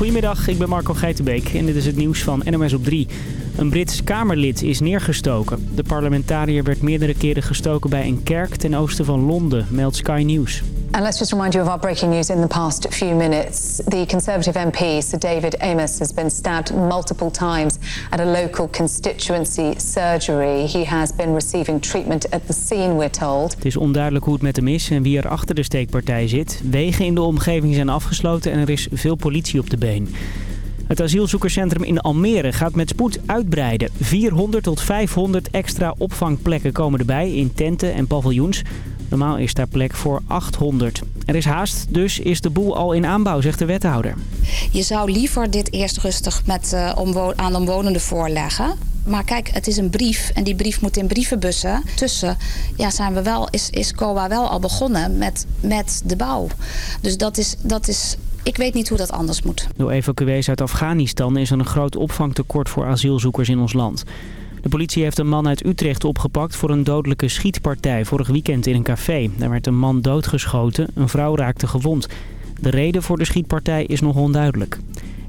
Goedemiddag, ik ben Marco Geitenbeek en dit is het nieuws van NMS op 3. Een Brits Kamerlid is neergestoken. De parlementariër werd meerdere keren gestoken bij een kerk ten oosten van Londen, meldt Sky News. And let's just remind you of our breaking news in the past few minutes. The Conservative MP, Sir David Amos, has been stabbed multiple times at a local constituency surgery. He has been receiving treatment at the scene, we're told. Het is onduidelijk hoe het met hem is en wie er achter de steekpartij zit. Wegen in de omgeving zijn afgesloten en er is veel politie op de been. Het asielzoekerscentrum in Almere gaat met spoed uitbreiden. 400 tot 500 extra opvangplekken komen erbij in tenten en paviljoens. Normaal is daar plek voor 800. Er is haast, dus is de boel al in aanbouw, zegt de wethouder. Je zou liever dit eerst rustig met, uh, omwo aan de omwonenden voorleggen. Maar kijk, het is een brief en die brief moet in brievenbussen. Tussen ja, zijn we wel, is, is COA wel al begonnen met, met de bouw. Dus dat is, dat is ik weet niet hoe dat anders moet. Door evacuees uit Afghanistan is er een groot opvangtekort voor asielzoekers in ons land. De politie heeft een man uit Utrecht opgepakt voor een dodelijke schietpartij vorig weekend in een café. Daar werd een man doodgeschoten, een vrouw raakte gewond. De reden voor de schietpartij is nog onduidelijk.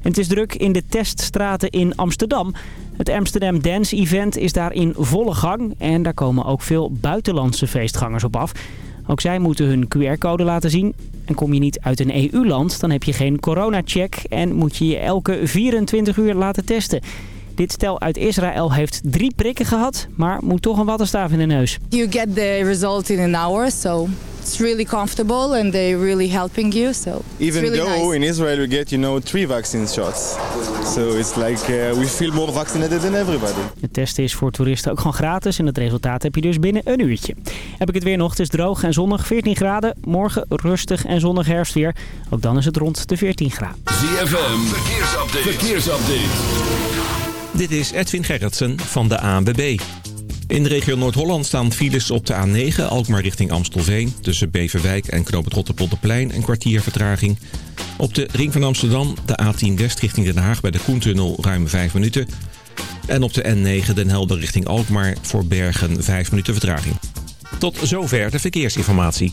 En het is druk in de teststraten in Amsterdam. Het Amsterdam Dance Event is daar in volle gang en daar komen ook veel buitenlandse feestgangers op af. Ook zij moeten hun QR-code laten zien. En kom je niet uit een EU-land, dan heb je geen corona-check en moet je je elke 24 uur laten testen. Dit stel uit Israël heeft drie prikken gehad, maar moet toch een wattenstaaf in de neus. You get the result in an hour, so it's really comfortable and they're really helping you. So even really though nice. in Israel we get you know three vaccine shots, so it's like uh, we feel more vaccinated than everybody. Het testen is voor toeristen ook gewoon gratis en het resultaat heb je dus binnen een uurtje. Heb ik het weer nog, het is droog en zonnig, 14 graden. Morgen rustig en zonnig herfstweer. Ook dan is het rond de 14 graden. ZFM, verkeersupdate. verkeersupdate. Dit is Edwin Gerritsen van de ANWB. In de regio Noord-Holland staan files op de A9 Alkmaar richting Amstelveen. Tussen Beverwijk en Knoop het een kwartier vertraging. Op de ring van Amsterdam de A10 West richting Den Haag bij de Koentunnel ruim 5 minuten. En op de N9 Den Helder richting Alkmaar voor Bergen 5 minuten vertraging. Tot zover de verkeersinformatie.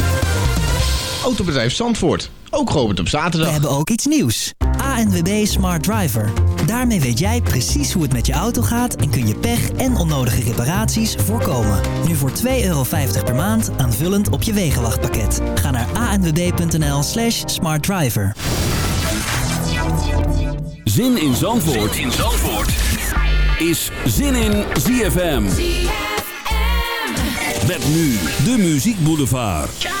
Autobedrijf Zandvoort, ook geopend op zaterdag. We hebben ook iets nieuws. ANWB Smart Driver. Daarmee weet jij precies hoe het met je auto gaat en kun je pech en onnodige reparaties voorkomen. Nu voor 2,50 euro per maand aanvullend op je wegenwachtpakket. Ga naar anwb.nl slash smartdriver. Zin in Zandvoort, zin in Zandvoort. is Zin in ZFM. Met nu de Muziek Boulevard.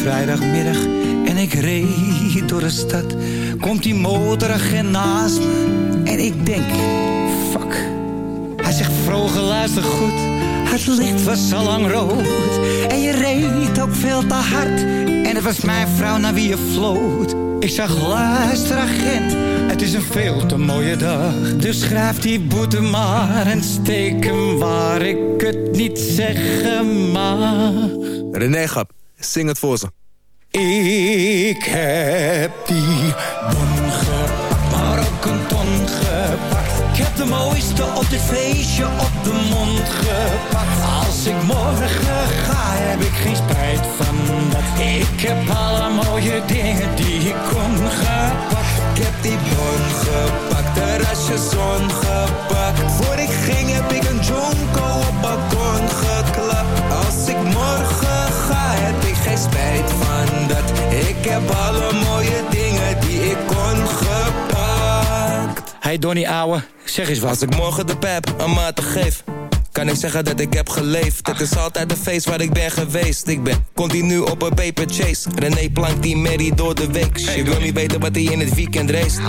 vrijdagmiddag. En ik reed door de stad. Komt die motoragent naast me. En ik denk, fuck. Hij zegt vroeger luister goed. Het licht was al lang rood. En je reed ook veel te hard. En het was mijn vrouw naar wie je floot. Ik zag luister agent. Het is een veel te mooie dag. Dus schrijf die boete maar en steek hem waar ik het niet zeggen mag. René Gap, zing het voor ze. Ik heb die bon gepakt, maar ook een ton gepakt. Ik heb de mooiste op dit feestje op de mond gepakt. Als ik morgen ga, heb ik geen spijt van dat. Ik heb alle mooie dingen die ik kon gepakt. Ik heb die bon gepakt, terrasje zon gepakt. Voor ik ging heb ik een jonko van dat. Ik heb alle mooie dingen die ik kon gepakt. Hey Donnie ouwe, zeg eens wat. Als ik morgen de pep een maat geef kan ik zeggen dat ik heb geleefd? Het is altijd een feest waar ik ben geweest. Ik ben continu op een paper chase. René plankt die Mary door de week. Je wil niet weten wat hij in het weekend race.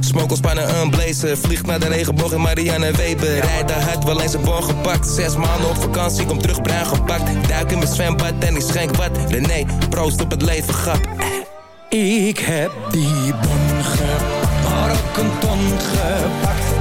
Smokkel spannen een blazer. Vliegt naar de regenboog in Marianne Weber. Rijdt de hard, wel eens een bon gepakt. Zes maanden op vakantie, kom terug bruin gepakt. Duik in mijn zwembad en ik schenk wat. René, proost op het leven, grap. Ik heb die bon gepakt, maar ook een ton gepakt.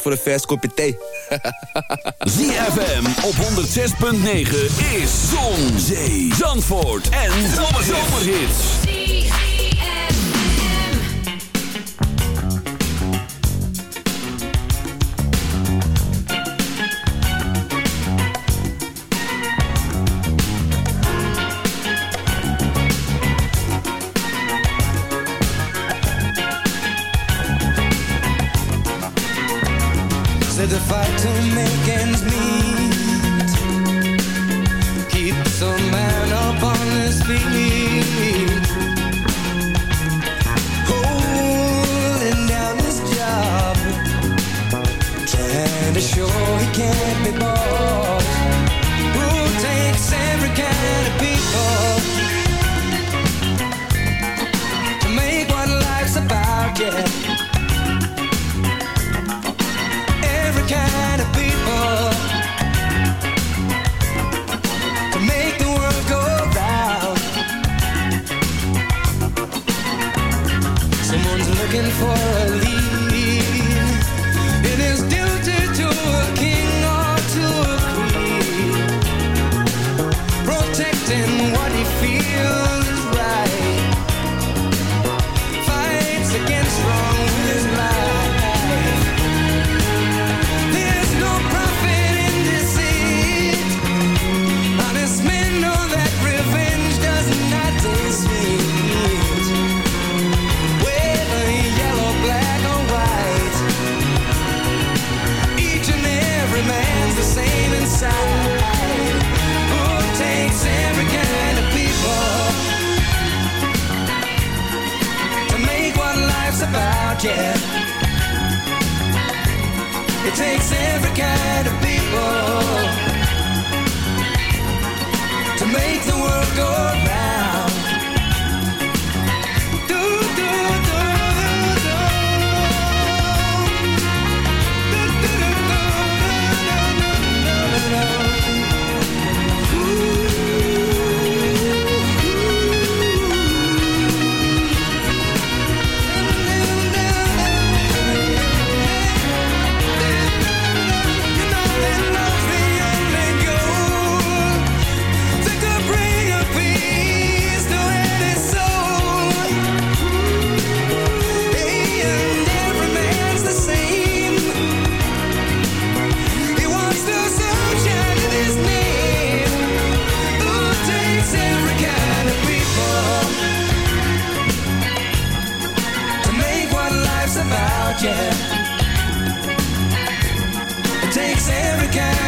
Voor een vers kopje thee ZFM op 106.9 is Zon, Zee, Zandvoort en Zomerhits. looking for a lead. Yeah. yeah. It takes every kind.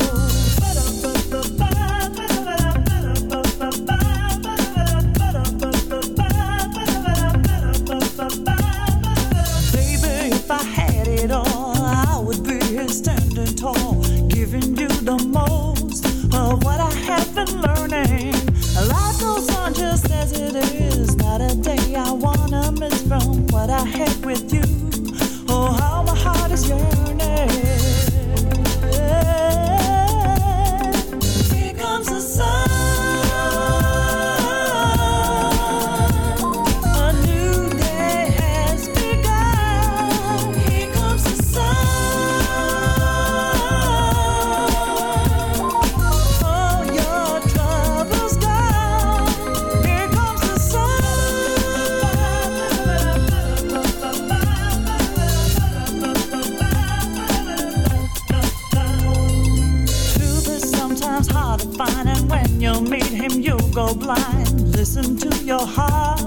fine, and when you meet him, you go blind. Listen to your heart,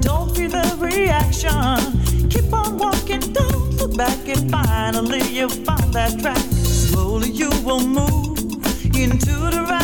don't fear the reaction. Keep on walking, don't look back, and finally you find that track. Slowly you will move into the right.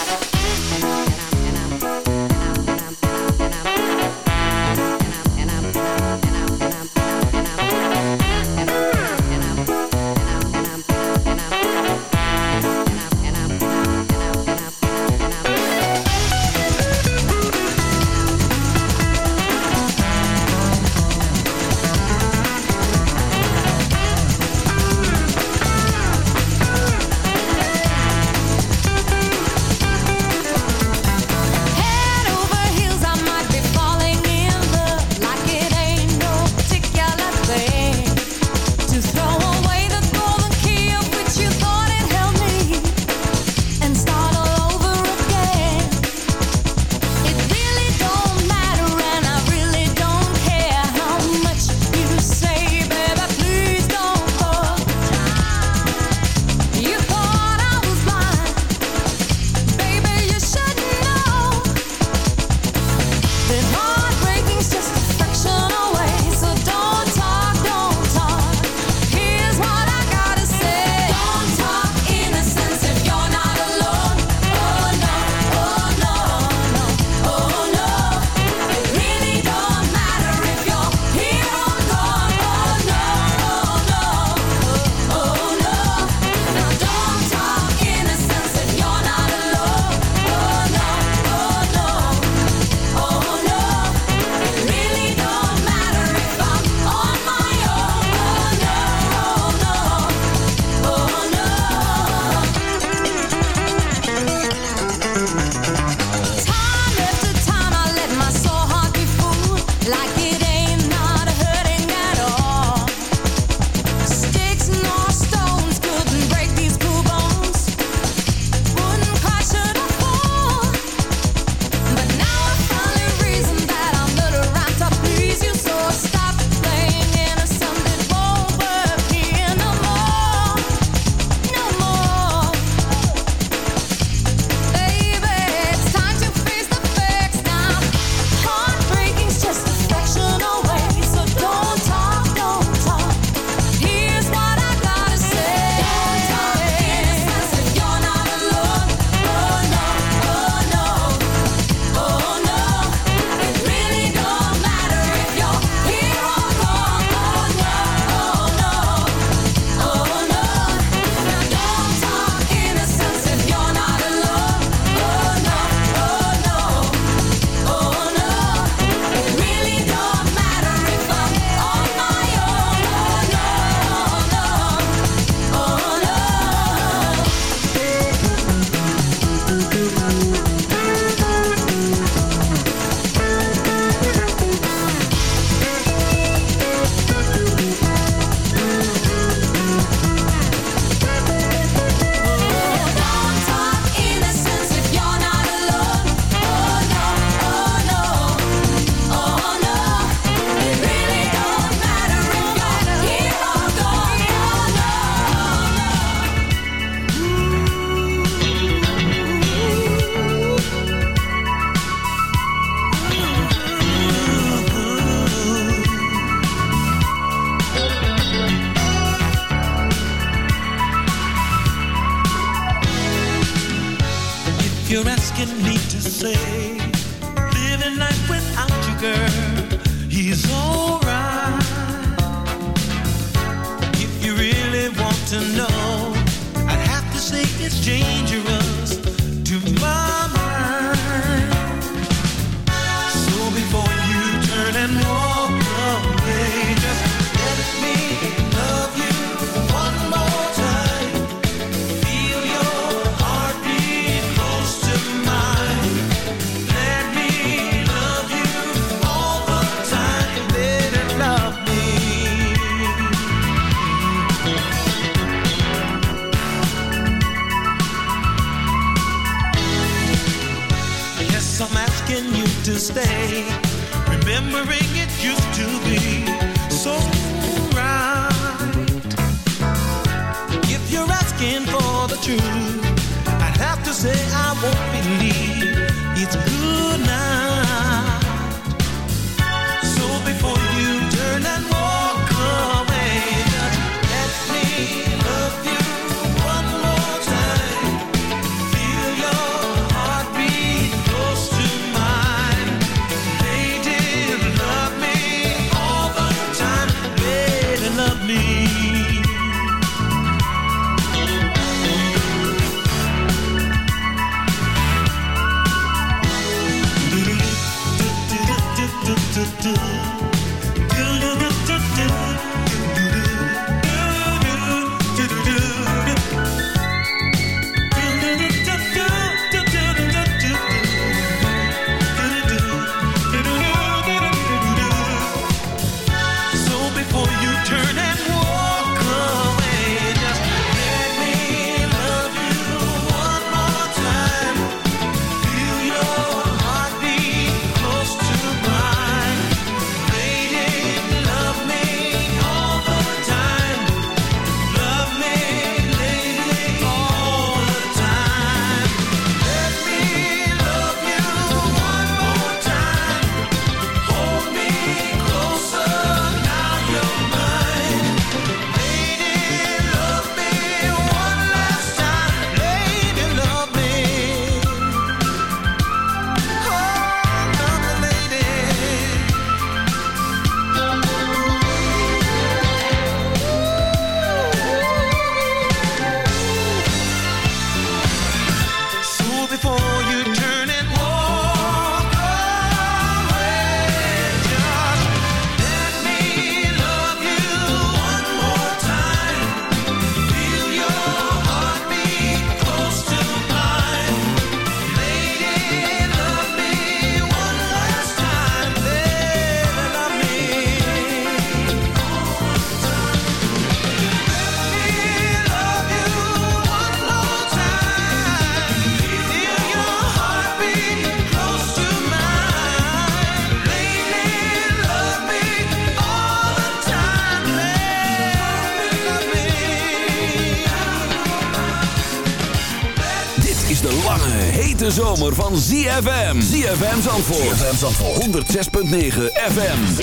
Hete zomer van ZFM. ZFM Zandvoort. ZFM Zandvoort. 106.9 FM.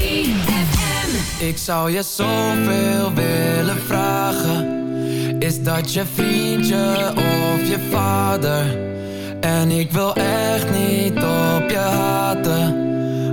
Ik zou je zoveel willen vragen. Is dat je vriendje of je vader? En ik wil echt niet op je haten.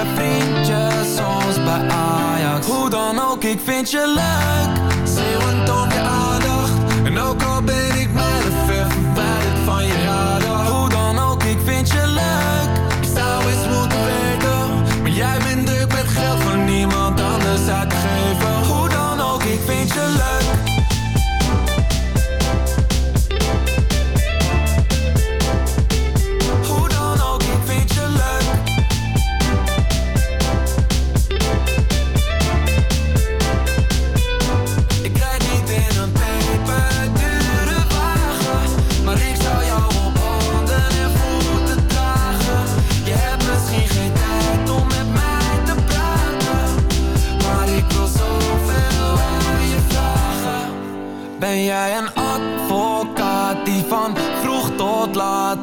of speelt je vriendje soms bij Ajax? Hoe dan ook, ik vind je leuk, zeeuwend om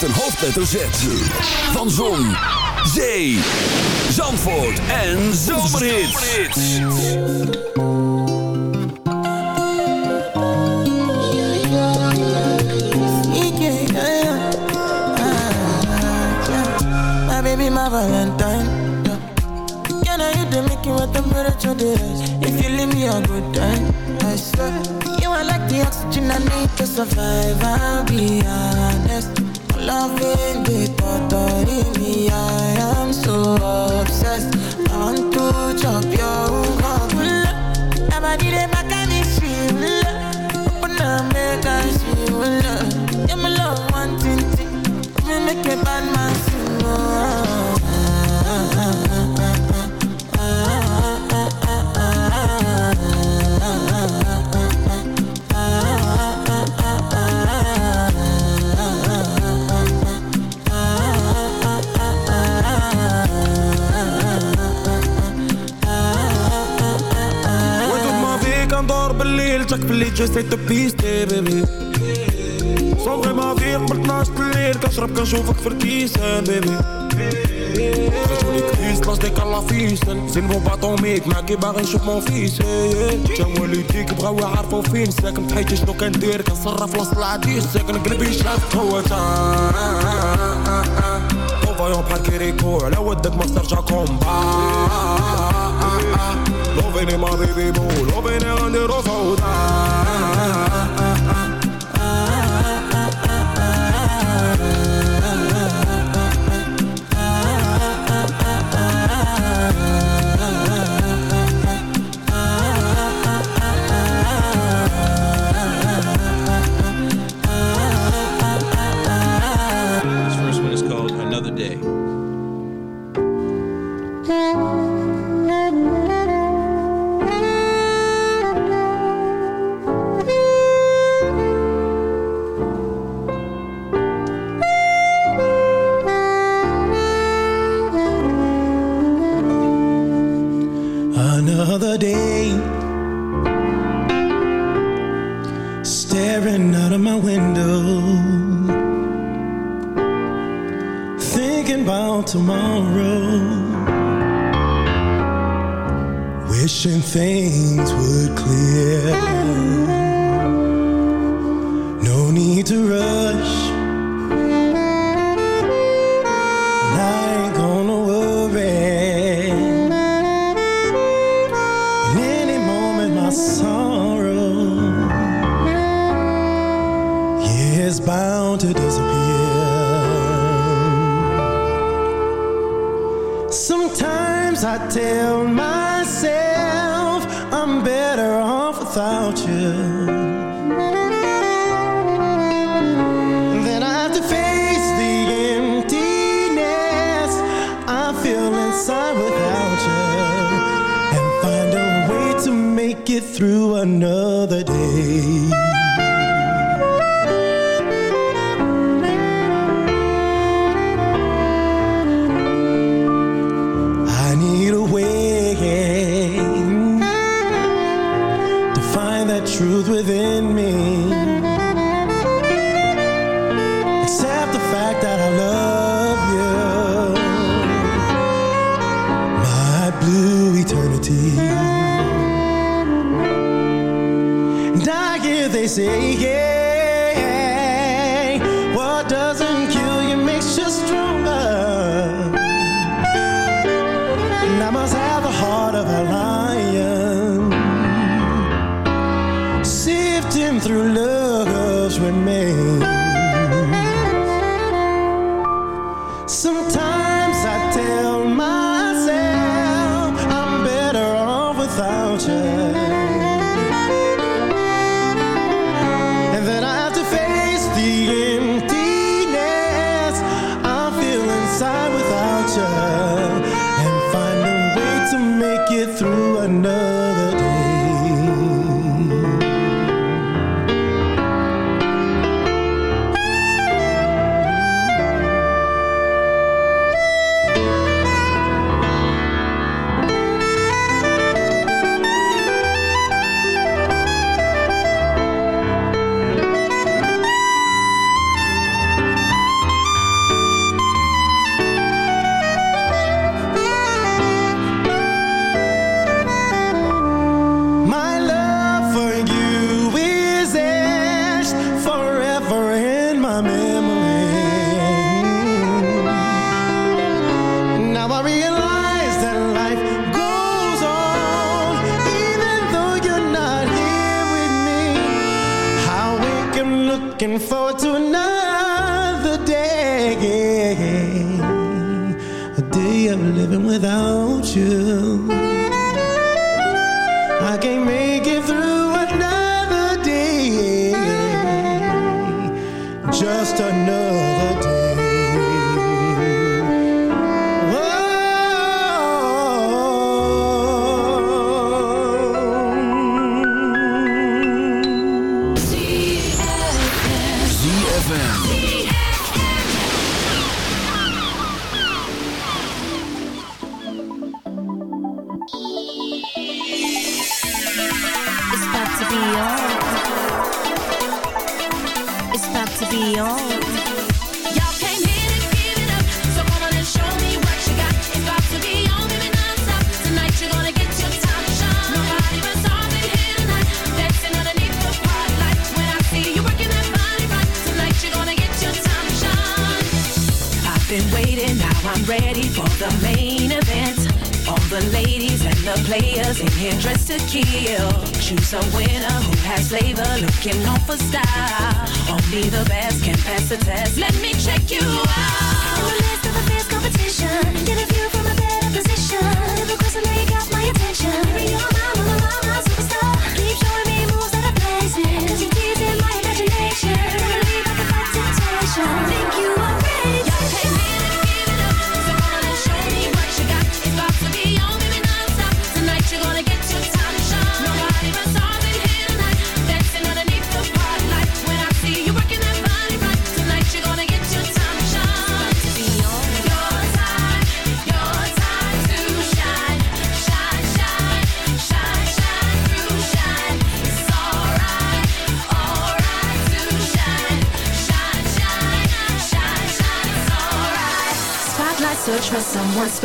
Met een hoofdletter Z. Van Zon, Zee, Zandvoort en Zomerhits. My baby, my Valentine. Can I hit the you what temperature is? If you leave me a good time, I swear. You are like the oxygen I need to survive. I'll be honest. Loving me, I am so obsessed. Want to chop your heart. It back. Open up, my love, one thing, thing. Make bad man باللي جاي تبيستي بيبي. صوغي ما فيك من 12 الليل كنشرب كنشوفك في الكيسان بيبي. خرجوني كريس لاش ديك الله فيسن زين بو باطوميك معاكي باغي نشوف مون فيس. تا والديك بغاو يعرفو فين. ساكن حياتي شنو كندير؟ كنصرف وسط العديس. ساكن قلبي شاف هو تا. فايون بحال كيريكو على ودك ما ترجع كومبا Loving in my baby boo, loving her under the soda.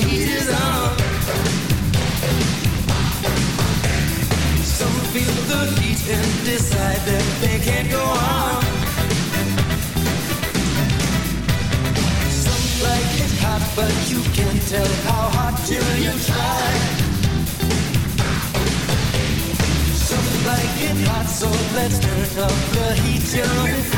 heat is on. Some feel the heat and decide that they can't go on. Some like it hot, but you can tell how hot till you try. Some like it hot, so let's turn up the heat till